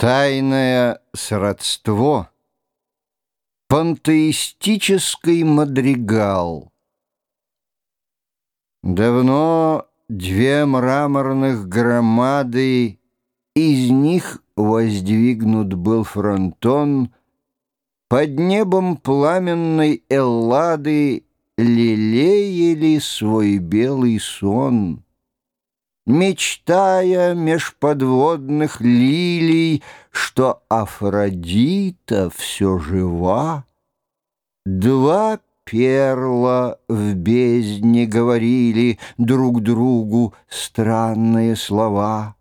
Тайное сродство. Пантеистический мадригал. Давно две мраморных громады, Из них воздвигнут был фронтон, Под небом пламенной Эллады Лелеяли свой белый сон мечтая меж подводных лилий, что Афродита все жива. Два перла в бездне говорили друг другу странные слова.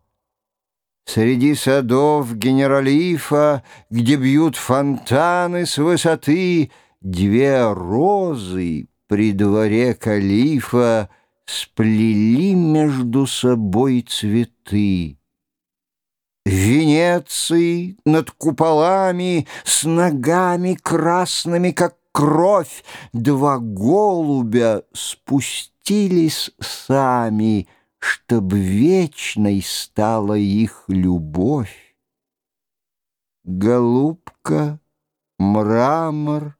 Среди садов генералифа, где бьют фонтаны с высоты, Две розы при дворе калифа — сплели между собой цветы. Венеции над куполами с ногами красными, как кровь, два голубя спустились сами, чтоб вечной стала их любовь. Голубка, мрамор,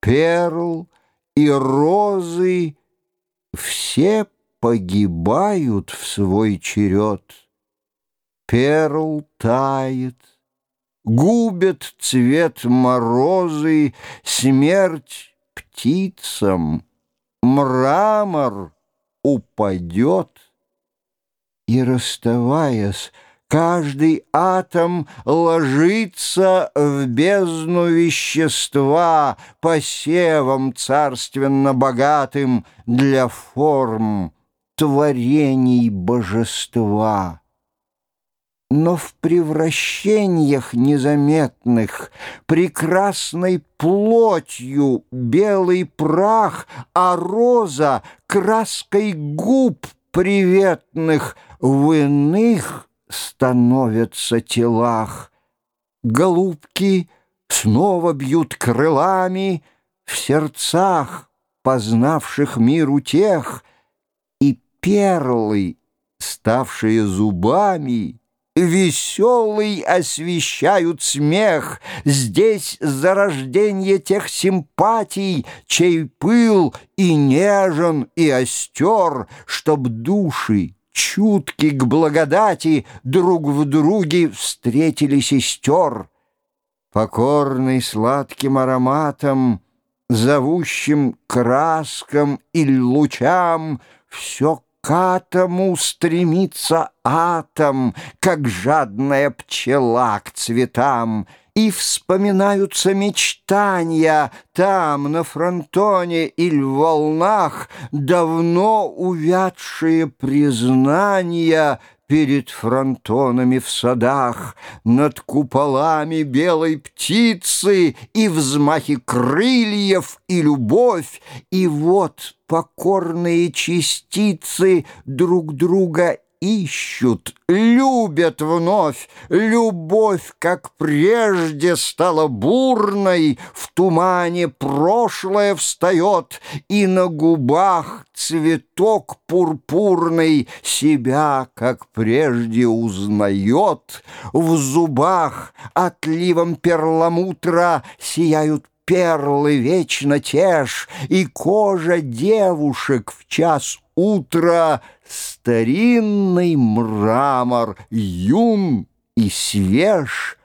перл и розы — все погибают в свой черед. Перл тает, губят цвет морозы, Смерть птицам, мрамор упадет. И, расставаясь, Каждый атом ложится в бездну вещества, Посевом царственно богатым для форм творений божества. Но в превращениях незаметных Прекрасной плотью белый прах, А роза краской губ приветных В иных становятся телах. Голубки снова бьют крылами В сердцах, познавших мир утех, И перлы, ставшие зубами, Веселый освещают смех. Здесь зарождение тех симпатий, Чей пыл и нежен, и остер, Чтоб души чутки к благодати, друг в друге встретили сестер. Покорный сладким ароматом, зовущим краскам и лучам, все к атому стремится атом, как жадная пчела к цветам — и вспоминаются мечтания Там, на фронтоне или в волнах, Давно увядшие признания Перед фронтонами в садах, Над куполами белой птицы И взмахи крыльев, и любовь, И вот покорные частицы Друг друга ищут, любят вновь. Любовь, как прежде, стала бурной, В тумане прошлое встает, И на губах цветок пурпурный Себя, как прежде, узнает. В зубах отливом перламутра Сияют перлы вечно тешь, И кожа девушек в час утра Старинный мрамор юн и свеж,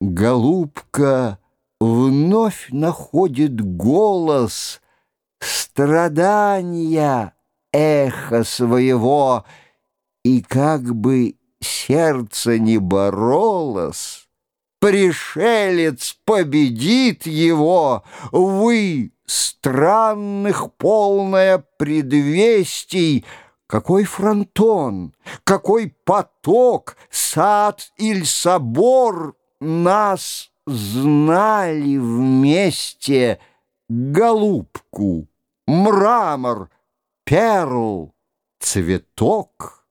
Голубка вновь находит голос Страдания эхо своего, И как бы сердце не боролось, пришелец победит его, вы, странных полное предвестий, какой фронтон, какой поток, сад или собор нас знали вместе голубку, мрамор, перл, цветок.